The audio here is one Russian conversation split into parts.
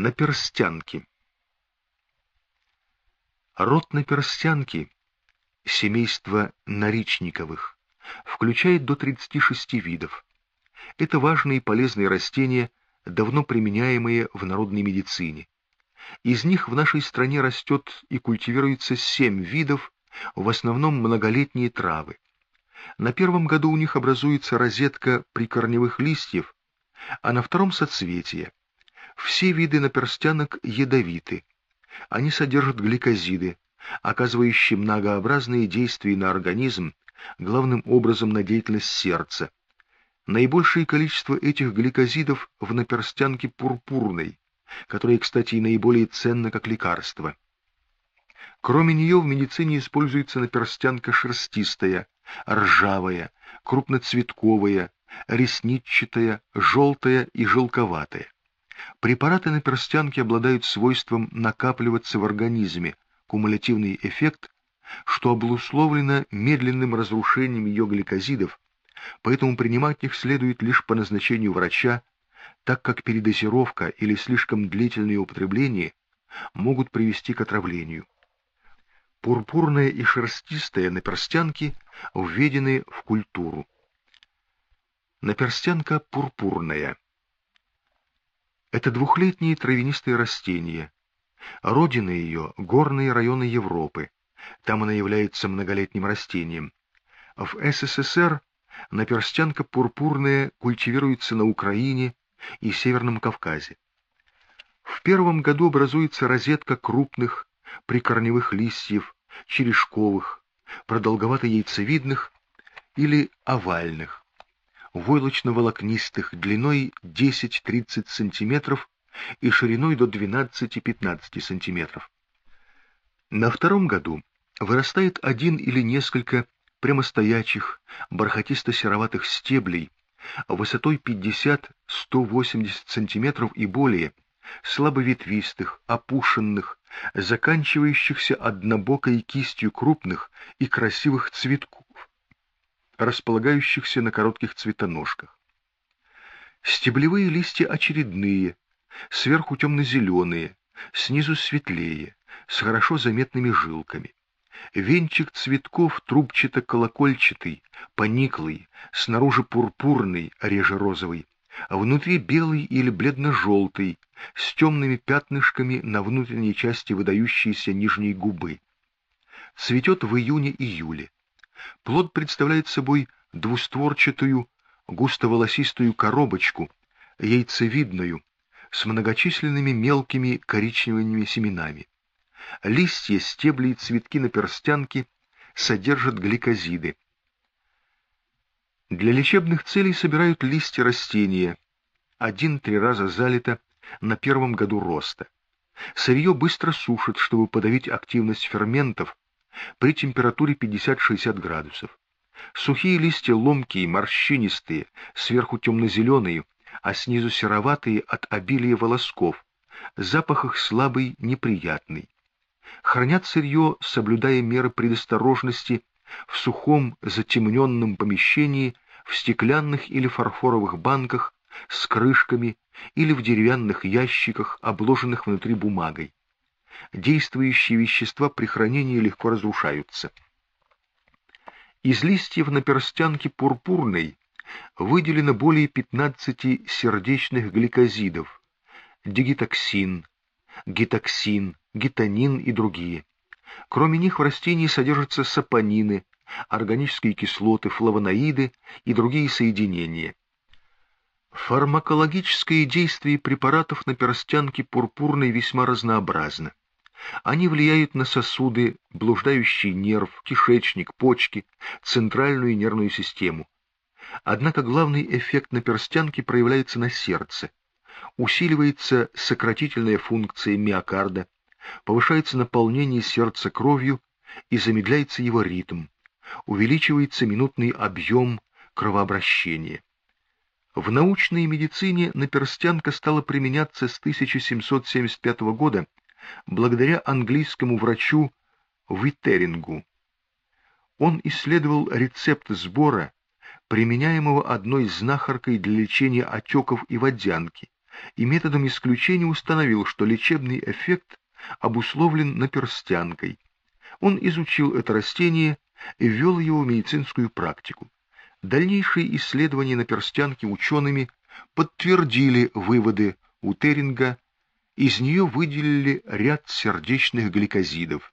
Наперстянки. Род наперстянки, семейство наричниковых, включает до 36 видов. Это важные и полезные растения, давно применяемые в народной медицине. Из них в нашей стране растет и культивируется семь видов, в основном многолетние травы. На первом году у них образуется розетка прикорневых листьев, а на втором — соцветие. Все виды наперстянок ядовиты. Они содержат гликозиды, оказывающие многообразные действия на организм, главным образом на деятельность сердца. Наибольшее количество этих гликозидов в наперстянке пурпурной, которая, кстати, и наиболее ценна как лекарство. Кроме нее в медицине используется наперстянка шерстистая, ржавая, крупноцветковая, ресничатая, желтая и желковатая. Препараты на перстянке обладают свойством накапливаться в организме, кумулятивный эффект, что обусловлено медленным разрушением ее гликозидов, поэтому принимать их следует лишь по назначению врача, так как передозировка или слишком длительное употребление могут привести к отравлению. Пурпурная и шерстистая наперстянки введены в культуру. Наперстянка пурпурная – это двухлетние травянистые растения. Родина ее — горные районы Европы. Там она является многолетним растением. В СССР наперстянка пурпурная культивируется на Украине и Северном Кавказе. В первом году образуется розетка крупных прикорневых листьев, черешковых, продолговато-яйцевидных или овальных войлочно-волокнистых длиной 10-30 см и шириной до 12-15 см. На втором году вырастает один или несколько прямостоячих, бархатисто-сероватых стеблей высотой 50-180 см и более, слабоветвистых, опушенных, заканчивающихся однобокой кистью крупных и красивых цветков, располагающихся на коротких цветоножках. Стеблевые листья очередные, сверху темно-зеленые, снизу светлее, с хорошо заметными жилками. Венчик цветков трубчато-колокольчатый, пониклый, снаружи пурпурный, реже розовый, а внутри белый или бледно-желтый, с темными пятнышками на внутренней части выдающейся нижней губы. Цветет в июне-июле. Плод представляет собой двустворчатую, густоволосистую коробочку, яйцевидную, с многочисленными мелкими коричневыми семенами. Листья, стебли и цветки на перстянке содержат гликозиды. Для лечебных целей собирают листья растения, один-три раза залито на первом году роста. Сырье быстро сушат, чтобы подавить активность ферментов, при температуре 50-60 градусов. Сухие листья ломкие, морщинистые, сверху темно-зеленые, а снизу сероватые от обилия волосков. Запах их слабый, неприятный. Хранят сырье, соблюдая меры предосторожности, в сухом затемненном помещении, в стеклянных или фарфоровых банках с крышками или в деревянных ящиках, обложенных внутри бумагой действующие вещества при хранении легко разрушаются. Из листьев на перстянке пурпурной выделено более 15 сердечных гликозидов, дигитоксин, гитоксин, гитонин и другие. Кроме них в растении содержатся сапонины, органические кислоты, флавоноиды и другие соединения. Фармакологическое действие препаратов на перстянке пурпурной весьма разнообразно. Они влияют на сосуды, блуждающий нерв, кишечник, почки, центральную нервную систему. Однако главный эффект на перстянке проявляется на сердце. Усиливается сократительная функция миокарда, повышается наполнение сердца кровью и замедляется его ритм, увеличивается минутный объем кровообращения. В научной медицине наперстянка стала применяться с 1775 года благодаря английскому врачу Виттерингу. Он исследовал рецепт сбора, применяемого одной знахаркой для лечения отеков и водянки, и методом исключения установил, что лечебный эффект обусловлен наперстянкой. Он изучил это растение и ввел его в медицинскую практику. Дальнейшие исследования наперстянки учеными подтвердили выводы Утеринга, из нее выделили ряд сердечных гликозидов.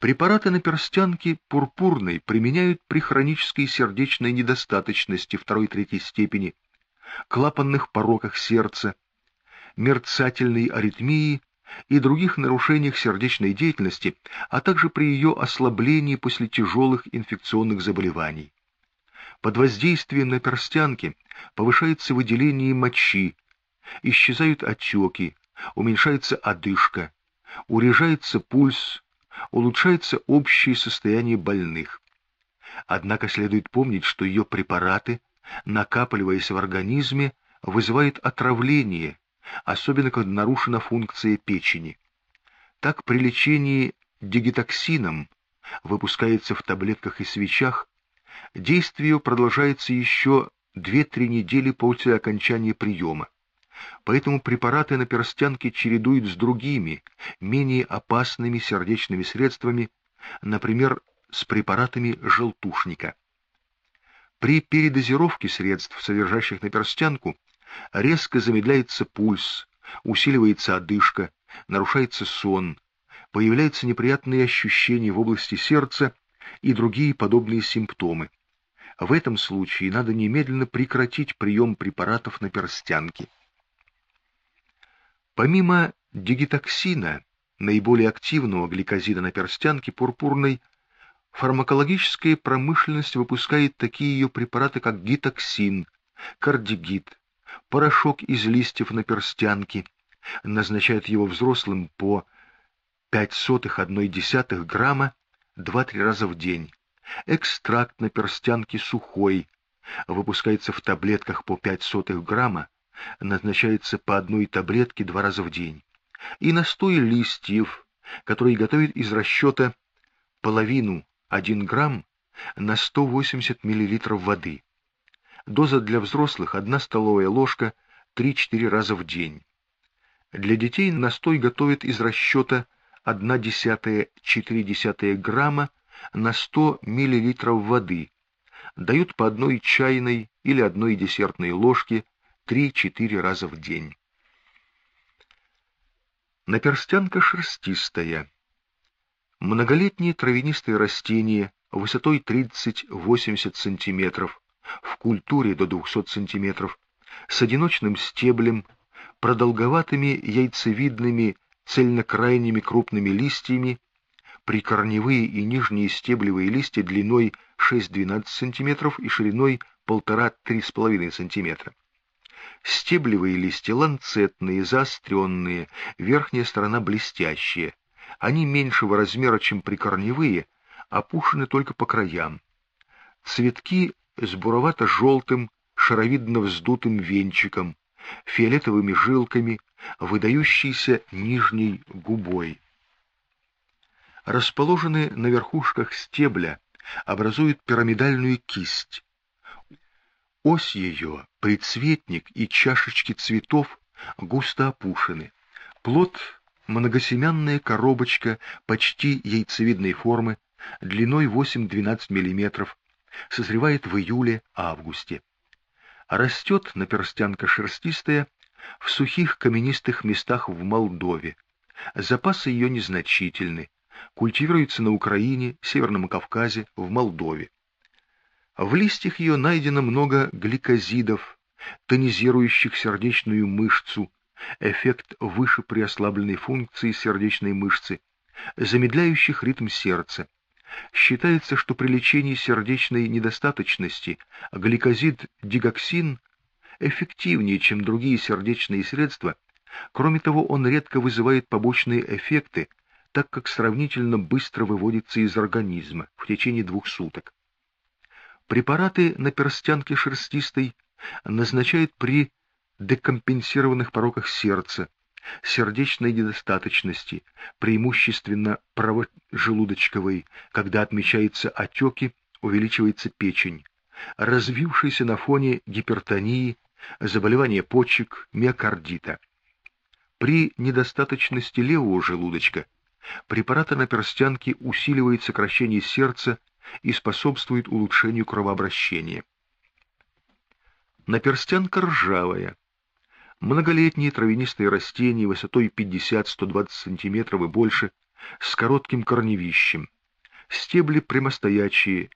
Препараты наперстянки пурпурной применяют при хронической сердечной недостаточности второй-третьей степени, клапанных пороках сердца, мерцательной аритмии и других нарушениях сердечной деятельности, а также при ее ослаблении после тяжелых инфекционных заболеваний. Под воздействием наперстянки повышается выделение мочи, исчезают отеки, уменьшается одышка, урежается пульс, улучшается общее состояние больных. Однако следует помнить, что ее препараты, накапливаясь в организме, вызывают отравление, особенно когда нарушена функция печени. Так при лечении дигитоксином выпускается в таблетках и свечах, действие продолжается еще 2-3 недели после окончания приема. Поэтому препараты на перстянке чередуют с другими, менее опасными сердечными средствами, например, с препаратами желтушника. При передозировке средств, содержащих наперстянку, резко замедляется пульс, усиливается одышка, нарушается сон, появляются неприятные ощущения в области сердца и другие подобные симптомы. В этом случае надо немедленно прекратить прием препаратов на перстянке. Помимо дигитоксина, наиболее активного гликозида на перстянке пурпурной, фармакологическая промышленность выпускает такие ее препараты, как гитоксин, кардигит, порошок из листьев на перстянке, назначают его взрослым по 0,05-1,1 грамма 2-3 раза в день. Экстракт на перстянке сухой, выпускается в таблетках по 0,05 грамма назначается по одной таблетке два раза в день, и настой листьев, который готовят из расчета половину 1 грамм на 180 мл воды. Доза для взрослых 1 столовая ложка 3-4 раза в день. Для детей настой готовят из расчета 1,1-4 грамма на 100 мл воды. Дают по одной чайной или одной десертной ложке 3-4 раза в день. Наперстянка шерстистая. Многолетние травянистые растения высотой 30-80 см, в культуре до 200 см, с одиночным стеблем, продолговатыми яйцевидными цельнокрайними крупными листьями, прикорневые и нижние стеблевые листья длиной 6-12 см и шириной 1,5-3,5 см. Стеблевые листья ланцетные, заостренные, верхняя сторона блестящая. Они меньшего размера, чем прикорневые, опушены только по краям. Цветки с буровато-желтым, шаровидно вздутым венчиком, фиолетовыми жилками, выдающейся нижней губой. Расположены на верхушках стебля, образуют пирамидальную кисть. Ось ее, предцветник и чашечки цветов густо опушены. Плод — многосемянная коробочка почти яйцевидной формы, длиной 8-12 мм, созревает в июле-августе. Растет наперстянка шерстистая в сухих каменистых местах в Молдове. Запасы ее незначительны. Культивируется на Украине, Северном Кавказе, в Молдове. В листьях ее найдено много гликозидов, тонизирующих сердечную мышцу, эффект выше при ослабленной функции сердечной мышцы, замедляющих ритм сердца. Считается, что при лечении сердечной недостаточности гликозид-дигоксин эффективнее, чем другие сердечные средства, кроме того, он редко вызывает побочные эффекты, так как сравнительно быстро выводится из организма в течение двух суток. Препараты на перстянке шерстистой назначают при декомпенсированных пороках сердца, сердечной недостаточности, преимущественно правожелудочковой, когда отмечаются отеки, увеличивается печень, развившейся на фоне гипертонии заболевания почек, миокардита. При недостаточности левого желудочка препарат наперстянки усиливает сокращение сердца и способствует улучшению кровообращения. Наперстянка ржавая. Многолетние травянистые растения высотой 50-120 см и больше, с коротким корневищем. Стебли прямостоячие,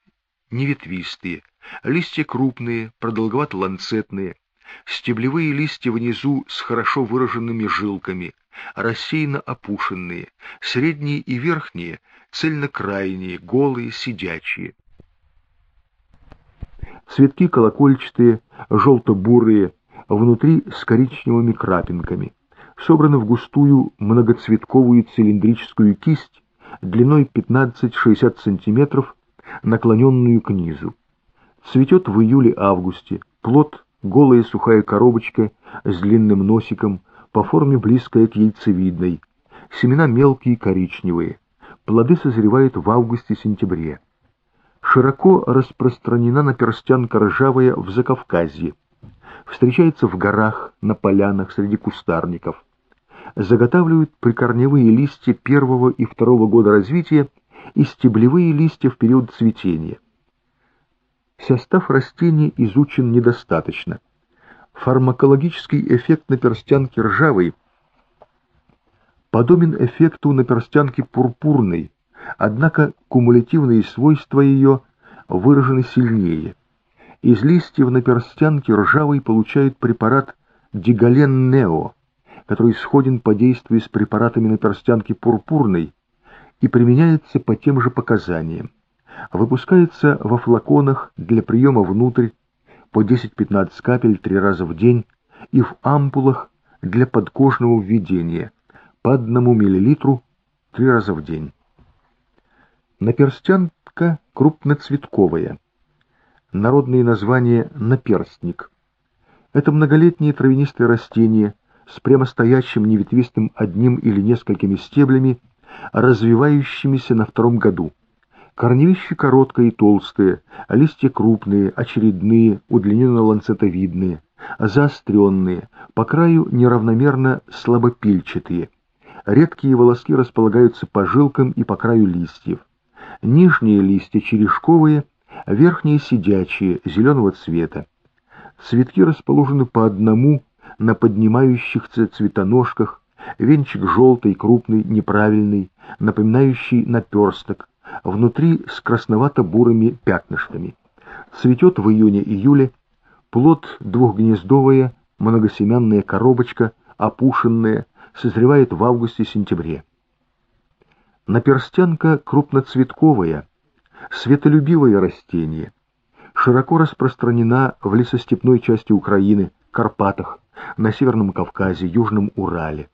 неветвистые, листья крупные, продолговато-ланцетные, стеблевые листья внизу с хорошо выраженными жилками, рассеянно опушенные, средние и верхние, цельнокрайние, голые, сидячие. Цветки колокольчатые, желто-бурые, внутри с коричневыми крапинками. Собраны в густую многоцветковую цилиндрическую кисть длиной 15-60 см, наклоненную к низу. Цветет в июле-августе, плод — голая сухая коробочка с длинным носиком, по форме близкая к яйцевидной, семена мелкие коричневые, плоды созревают в августе-сентябре. Широко распространена наперстянка ржавая в Закавказье, встречается в горах, на полянах, среди кустарников. Заготавливают прикорневые листья первого и второго года развития и стеблевые листья в период цветения. Состав растений изучен недостаточно. Фармакологический эффект наперстянки ржавой подобен эффекту наперстянки пурпурной, однако кумулятивные свойства ее выражены сильнее. Из листьев наперстянки ржавый получают препарат дигален-нео, который сходен по действию с препаратами наперстянки пурпурной и применяется по тем же показаниям. Выпускается во флаконах для приема внутрь по 10-15 капель три раза в день и в ампулах для подкожного введения по одному миллилитру три раза в день. Наперстянка крупноцветковая. Народные названия наперстник. Это многолетнее травянистое растение с прямостоящим неветвистым одним или несколькими стеблями, развивающимися на втором году. Корневище короткое и толстое, а листья крупные, очередные, удлиненно-ланцетовидные, заостренные, по краю неравномерно слабопильчатые. Редкие волоски располагаются по жилкам и по краю листьев. Нижние листья черешковые, верхние сидячие, зеленого цвета. Цветки расположены по одному на поднимающихся цветоножках, венчик желтый, крупный, неправильный, напоминающий наперсток, внутри с красновато-бурыми пятнышками. Цветет в июне-июле, плод двухгнездовая, многосемянная коробочка, опушенная, созревает в августе-сентябре. Наперстянка крупноцветковая, светолюбивое растение, широко распространена в лесостепной части Украины, Карпатах, на Северном Кавказе, Южном Урале,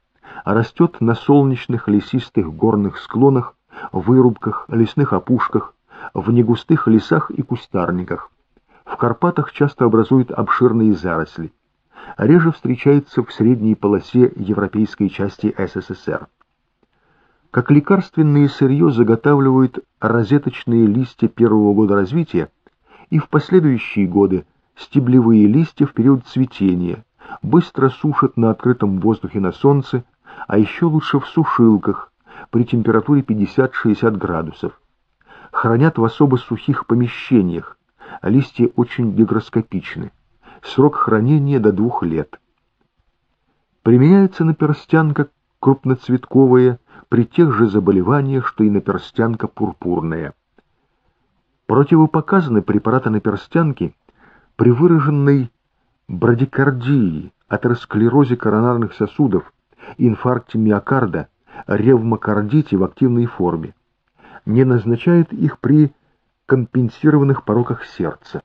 растет на солнечных лесистых горных склонах, вырубках, лесных опушках, в негустых лесах и кустарниках. В Карпатах часто образуют обширные заросли. Реже встречается в средней полосе европейской части СССР. Как лекарственное сырье заготавливают розеточные листья первого года развития и в последующие годы стеблевые листья в период цветения, быстро сушат на открытом воздухе на солнце, а еще лучше в сушилках при температуре 50-60 градусов. Хранят в особо сухих помещениях, листья очень гигроскопичны. Срок хранения до двух лет. Применяется наперстянка крупноцветковая, при тех же заболеваниях, что и наперстянка пурпурная. Противопоказаны препараты наперстянки при выраженной брадикардии, атеросклерозе коронарных сосудов, инфаркте миокарда, ревмокардите в активной форме. Не назначают их при компенсированных пороках сердца.